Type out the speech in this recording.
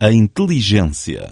a inteligência.